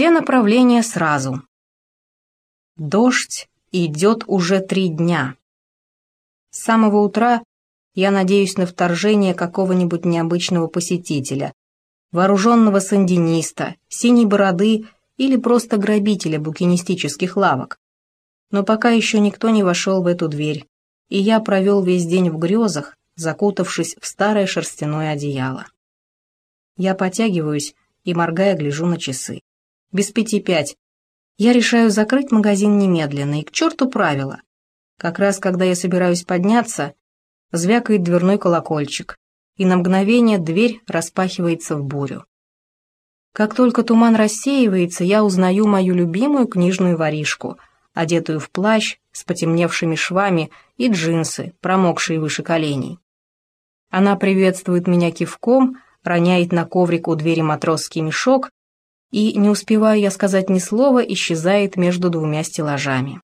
Все направления сразу. Дождь идет уже три дня. С самого утра я надеюсь на вторжение какого-нибудь необычного посетителя, вооруженного сандиниста, синей бороды или просто грабителя букинистических лавок. Но пока еще никто не вошел в эту дверь, и я провел весь день в грезах, закутавшись в старое шерстяное одеяло. Я потягиваюсь и, моргая, гляжу на часы. Без пяти пять. Я решаю закрыть магазин немедленно, и к черту правила. Как раз когда я собираюсь подняться, звякает дверной колокольчик, и на мгновение дверь распахивается в бурю. Как только туман рассеивается, я узнаю мою любимую книжную воришку, одетую в плащ с потемневшими швами и джинсы, промокшие выше коленей. Она приветствует меня кивком, роняет на коврик у двери матросский мешок и, не успеваю я сказать ни слова, исчезает между двумя стеллажами.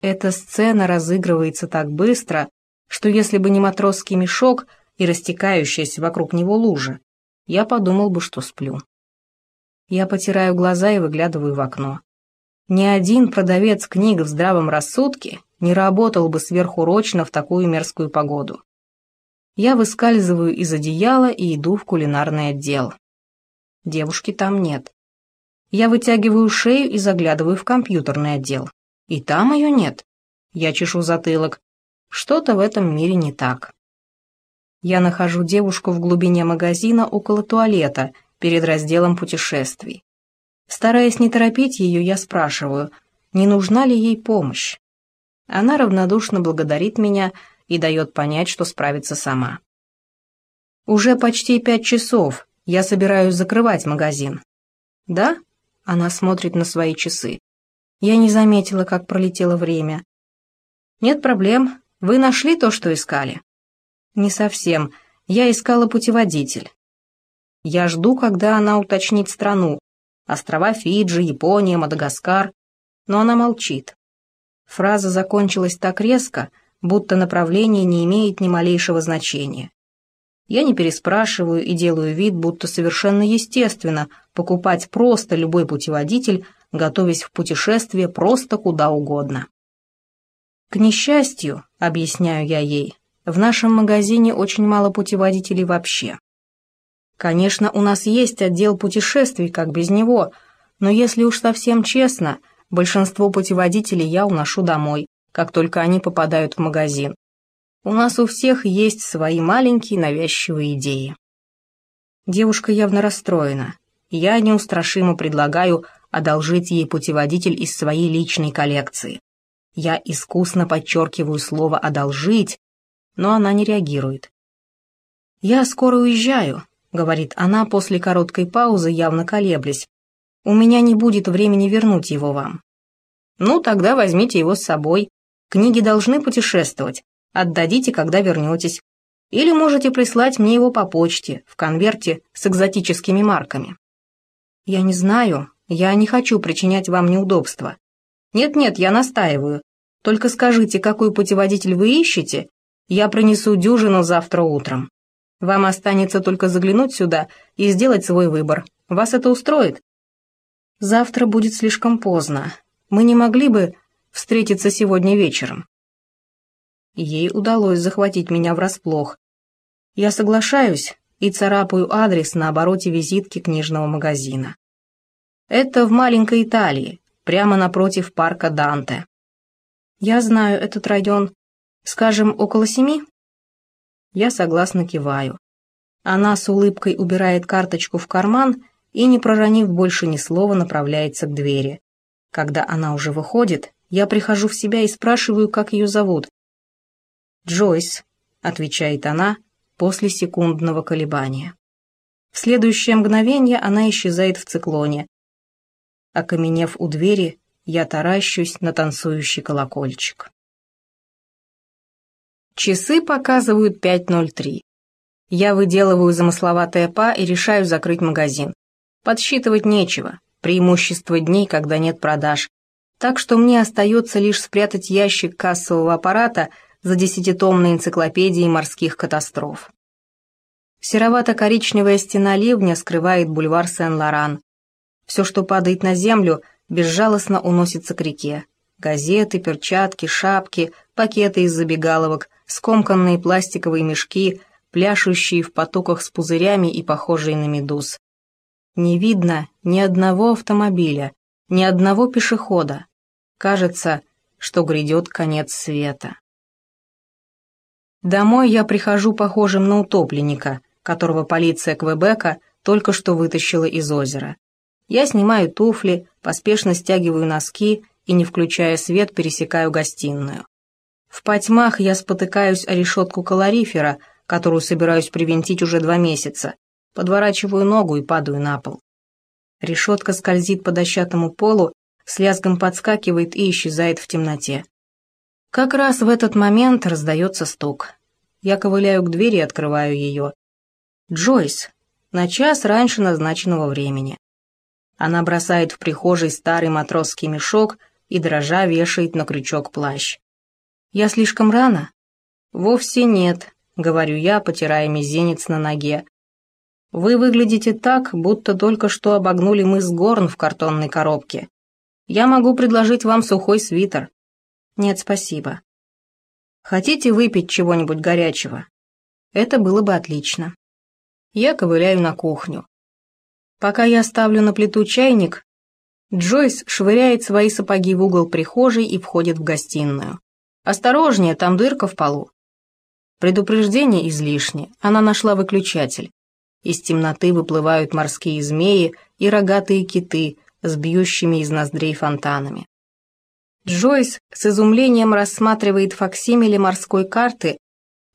Эта сцена разыгрывается так быстро, что если бы не матросский мешок и растекающаяся вокруг него лужа, я подумал бы, что сплю. Я потираю глаза и выглядываю в окно. Ни один продавец книг в здравом рассудке не работал бы сверхурочно в такую мерзкую погоду. Я выскальзываю из одеяла и иду в кулинарный отдел. Девушки там нет. Я вытягиваю шею и заглядываю в компьютерный отдел. И там ее нет. Я чешу затылок. Что-то в этом мире не так. Я нахожу девушку в глубине магазина около туалета, перед разделом путешествий. Стараясь не торопить ее, я спрашиваю, не нужна ли ей помощь. Она равнодушно благодарит меня и дает понять, что справится сама. Уже почти пять часов, я собираюсь закрывать магазин. Да? Она смотрит на свои часы. Я не заметила, как пролетело время. Нет проблем. Вы нашли то, что искали? Не совсем. Я искала путеводитель. Я жду, когда она уточнит страну. Острова Фиджи, Япония, Мадагаскар. Но она молчит. Фраза закончилась так резко, будто направление не имеет ни малейшего значения. Я не переспрашиваю и делаю вид, будто совершенно естественно покупать просто любой путеводитель, готовясь в путешествие просто куда угодно. К несчастью, объясняю я ей, в нашем магазине очень мало путеводителей вообще. Конечно, у нас есть отдел путешествий, как без него, но если уж совсем честно, большинство путеводителей я уношу домой, как только они попадают в магазин. У нас у всех есть свои маленькие навязчивые идеи. Девушка явно расстроена. Я неустрашимо предлагаю одолжить ей путеводитель из своей личной коллекции. Я искусно подчеркиваю слово «одолжить», но она не реагирует. «Я скоро уезжаю», — говорит она после короткой паузы, явно колеблясь. «У меня не будет времени вернуть его вам». «Ну, тогда возьмите его с собой. Книги должны путешествовать. Отдадите, когда вернетесь. Или можете прислать мне его по почте, в конверте с экзотическими марками». «Я не знаю. Я не хочу причинять вам неудобства». «Нет-нет, я настаиваю. Только скажите, какой путеводитель вы ищете, я принесу дюжину завтра утром». Вам останется только заглянуть сюда и сделать свой выбор. Вас это устроит? Завтра будет слишком поздно. Мы не могли бы встретиться сегодня вечером. Ей удалось захватить меня врасплох. Я соглашаюсь и царапаю адрес на обороте визитки книжного магазина. Это в маленькой Италии, прямо напротив парка Данте. Я знаю этот район, скажем, около семи? Я согласно киваю. Она с улыбкой убирает карточку в карман и, не проронив больше ни слова, направляется к двери. Когда она уже выходит, я прихожу в себя и спрашиваю, как ее зовут. «Джойс», — отвечает она после секундного колебания. В следующее мгновение она исчезает в циклоне. Окаменев у двери, я таращусь на танцующий колокольчик. Часы показывают 5.03. Я выделываю замысловатое па и решаю закрыть магазин. Подсчитывать нечего, преимущество дней, когда нет продаж. Так что мне остается лишь спрятать ящик кассового аппарата за десятитомной энциклопедией морских катастроф. Серовато-коричневая стена ливня скрывает бульвар Сен-Лоран. Все, что падает на землю, безжалостно уносится к реке. Газеты, перчатки, шапки, пакеты из забегаловок, скомканные пластиковые мешки, пляшущие в потоках с пузырями и похожие на медуз. Не видно ни одного автомобиля, ни одного пешехода. Кажется, что грядет конец света. Домой я прихожу похожим на утопленника, которого полиция Квебека только что вытащила из озера. Я снимаю туфли, поспешно стягиваю носки и, не включая свет, пересекаю гостиную. В потьмах я спотыкаюсь о решетку калорифера, которую собираюсь привинтить уже два месяца, подворачиваю ногу и падаю на пол. Решетка скользит по дощатому полу, с лязгом подскакивает и исчезает в темноте. Как раз в этот момент раздается стук. Я ковыляю к двери и открываю ее. Джойс. На час раньше назначенного времени. Она бросает в прихожей старый матросский мешок и, дрожа, вешает на крючок плащ. «Я слишком рано?» «Вовсе нет», — говорю я, потирая мизинец на ноге. «Вы выглядите так, будто только что обогнули мыс Горн в картонной коробке. Я могу предложить вам сухой свитер». «Нет, спасибо». «Хотите выпить чего-нибудь горячего?» «Это было бы отлично». Я ковыляю на кухню. Пока я ставлю на плиту чайник, Джойс швыряет свои сапоги в угол прихожей и входит в гостиную. «Осторожнее, там дырка в полу». Предупреждение излишне, она нашла выключатель. Из темноты выплывают морские змеи и рогатые киты с бьющими из ноздрей фонтанами. Джойс с изумлением рассматривает факсимиле морской карты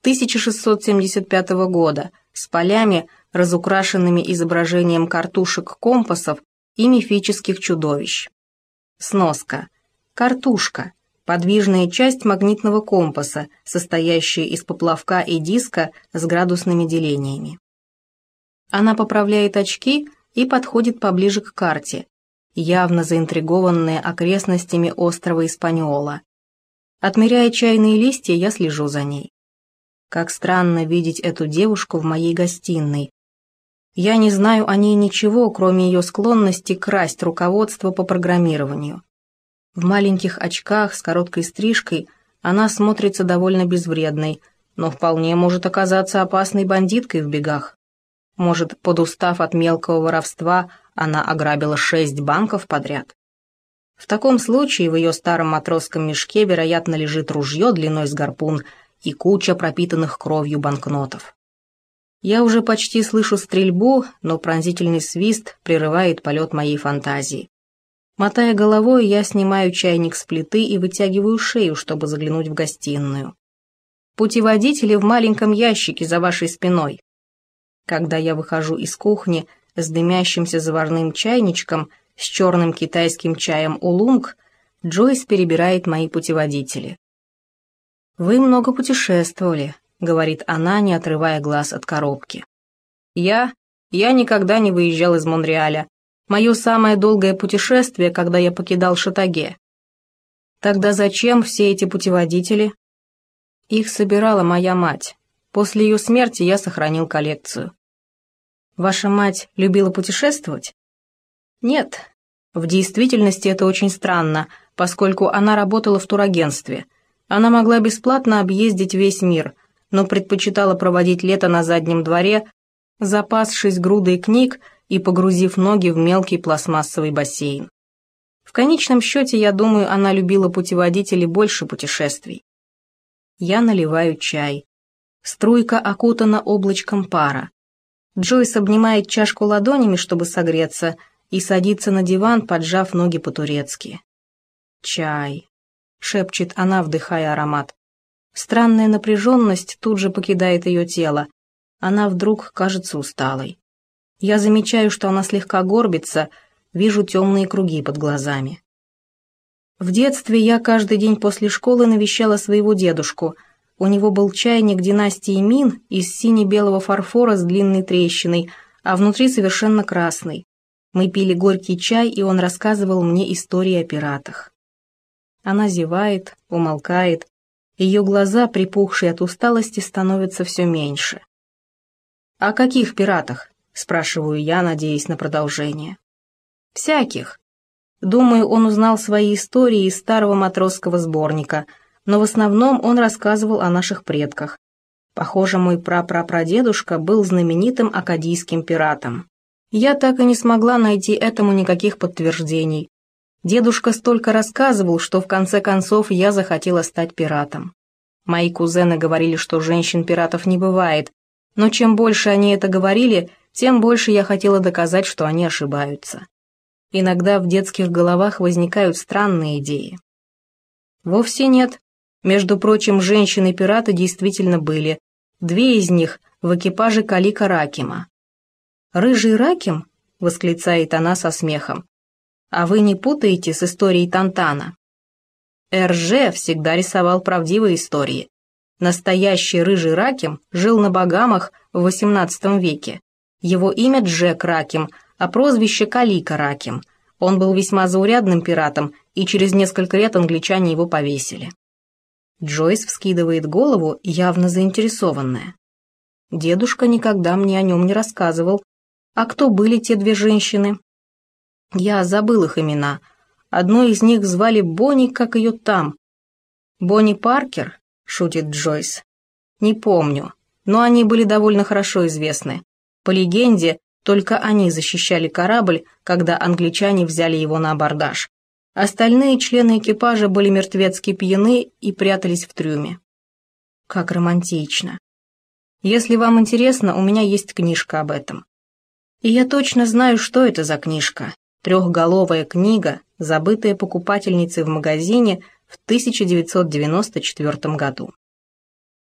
1675 года с полями, разукрашенными изображением картушек компасов и мифических чудовищ. Сноска. Картушка подвижная часть магнитного компаса, состоящая из поплавка и диска с градусными делениями. Она поправляет очки и подходит поближе к карте, явно заинтригованная окрестностями острова Испаньола. Отмеряя чайные листья, я слежу за ней. Как странно видеть эту девушку в моей гостиной. Я не знаю о ней ничего, кроме ее склонности красть руководство по программированию. В маленьких очках с короткой стрижкой она смотрится довольно безвредной, но вполне может оказаться опасной бандиткой в бегах. Может, подустав от мелкого воровства, она ограбила шесть банков подряд. В таком случае в ее старом матросском мешке, вероятно, лежит ружье длиной с гарпун и куча пропитанных кровью банкнотов. Я уже почти слышу стрельбу, но пронзительный свист прерывает полет моей фантазии. Мотая головой, я снимаю чайник с плиты и вытягиваю шею, чтобы заглянуть в гостиную. Путеводители в маленьком ящике за вашей спиной. Когда я выхожу из кухни с дымящимся заварным чайничком с черным китайским чаем улунг, Джойс перебирает мои путеводители. «Вы много путешествовали», — говорит она, не отрывая глаз от коробки. «Я? Я никогда не выезжал из Монреаля. Мое самое долгое путешествие, когда я покидал Шатаге. Тогда зачем все эти путеводители? Их собирала моя мать. После ее смерти я сохранил коллекцию. Ваша мать любила путешествовать? Нет. В действительности это очень странно, поскольку она работала в турагентстве. Она могла бесплатно объездить весь мир, но предпочитала проводить лето на заднем дворе, запасшись грудой книг и погрузив ноги в мелкий пластмассовый бассейн. В конечном счете, я думаю, она любила путеводители больше путешествий. Я наливаю чай. Струйка окутана облачком пара. Джойс обнимает чашку ладонями, чтобы согреться, и садится на диван, поджав ноги по-турецки. «Чай», — шепчет она, вдыхая аромат. Странная напряженность тут же покидает ее тело. Она вдруг кажется усталой. Я замечаю, что она слегка горбится, вижу темные круги под глазами. В детстве я каждый день после школы навещала своего дедушку. У него был чайник династии Мин из сине-белого фарфора с длинной трещиной, а внутри совершенно красный. Мы пили горький чай, и он рассказывал мне истории о пиратах. Она зевает, умолкает. Ее глаза, припухшие от усталости, становятся все меньше. «О каких пиратах?» – спрашиваю я, надеясь на продолжение. Всяких. Думаю, он узнал свои истории из старого матросского сборника, но в основном он рассказывал о наших предках. Похоже, мой прапрапрадедушка был знаменитым акадийским пиратом. Я так и не смогла найти этому никаких подтверждений. Дедушка столько рассказывал, что в конце концов я захотела стать пиратом. Мои кузены говорили, что женщин-пиратов не бывает, но чем больше они это говорили, тем больше я хотела доказать, что они ошибаются. Иногда в детских головах возникают странные идеи. Вовсе нет. Между прочим, женщины-пираты действительно были. Две из них в экипаже Калика Ракима. «Рыжий Раким?» — восклицает она со смехом. «А вы не путаете с историей Тантана?» Эрже всегда рисовал правдивые истории. Настоящий рыжий Раким жил на Багамах в XVIII веке. Его имя Джек Раким, а прозвище Калика Раким. Он был весьма заурядным пиратом, и через несколько лет англичане его повесили. Джойс вскидывает голову, явно заинтересованная. Дедушка никогда мне о нем не рассказывал. А кто были те две женщины? Я забыл их имена. Одну из них звали Бонни, как ее там. Бонни Паркер, шутит Джойс. Не помню, но они были довольно хорошо известны. По легенде, только они защищали корабль, когда англичане взяли его на абордаж. Остальные члены экипажа были мертвецки пьяны и прятались в трюме. Как романтично. Если вам интересно, у меня есть книжка об этом. И я точно знаю, что это за книжка. Трехголовая книга, забытая покупательницей в магазине в 1994 году.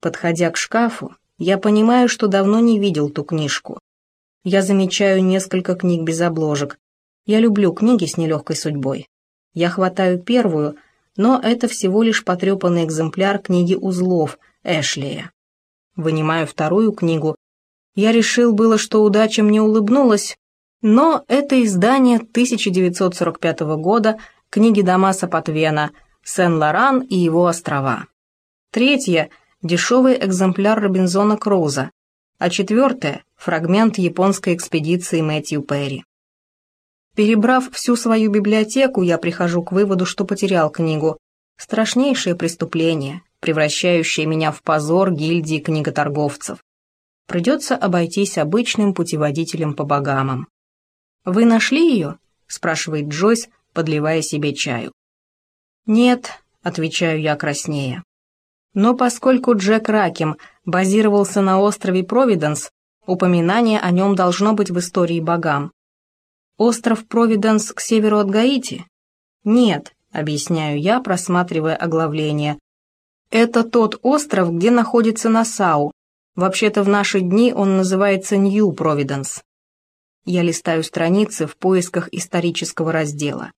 Подходя к шкафу, я понимаю, что давно не видел ту книжку. Я замечаю несколько книг без обложек. Я люблю книги с нелегкой судьбой. Я хватаю первую, но это всего лишь потрепанный экземпляр книги «Узлов» Эшлия. Вынимаю вторую книгу. Я решил было, что удача мне улыбнулась, но это издание 1945 года книги Дамаса Патвена «Сен-Лоран и его острова». Третье – дешевый экземпляр Робинзона Круза, а четвертое – фрагмент японской экспедиции Мэтью Перри. Перебрав всю свою библиотеку, я прихожу к выводу, что потерял книгу. Страшнейшее преступление, превращающее меня в позор гильдии книготорговцев. Придется обойтись обычным путеводителем по богамам. «Вы нашли ее?» – спрашивает Джойс, подливая себе чаю. «Нет», – отвечаю я краснее. Но поскольку Джек Ракем базировался на острове Провиденс, упоминание о нем должно быть в истории богам. Остров Провиденс к северу от Гаити? Нет, объясняю я, просматривая оглавление. Это тот остров, где находится Насау. Вообще-то в наши дни он называется Нью-Провиденс. Я листаю страницы в поисках исторического раздела.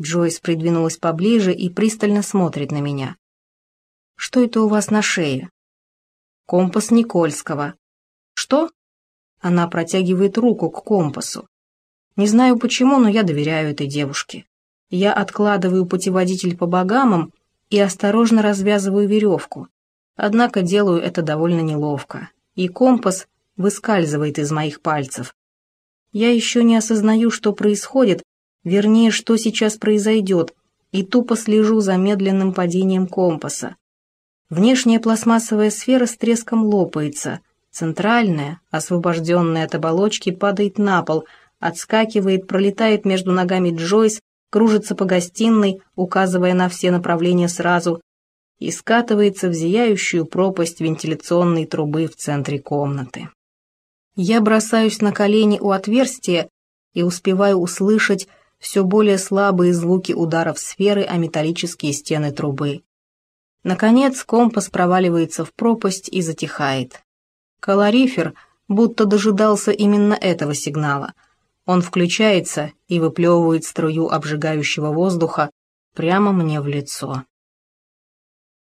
Джойс придвинулась поближе и пристально смотрит на меня. «Что это у вас на шее?» «Компас Никольского». «Что?» Она протягивает руку к компасу. Не знаю почему, но я доверяю этой девушке. Я откладываю путеводитель по богамам и осторожно развязываю веревку. Однако делаю это довольно неловко, и компас выскальзывает из моих пальцев. Я еще не осознаю, что происходит, вернее, что сейчас произойдет, и тупо слежу за медленным падением компаса. Внешняя пластмассовая сфера с треском лопается, центральная, освобожденная от оболочки, падает на пол, отскакивает, пролетает между ногами Джойс, кружится по гостиной, указывая на все направления сразу, и скатывается в зияющую пропасть вентиляционной трубы в центре комнаты. Я бросаюсь на колени у отверстия и успеваю услышать все более слабые звуки ударов сферы о металлические стены трубы. Наконец компас проваливается в пропасть и затихает. Калорифер будто дожидался именно этого сигнала. Он включается и выплевывает струю обжигающего воздуха прямо мне в лицо.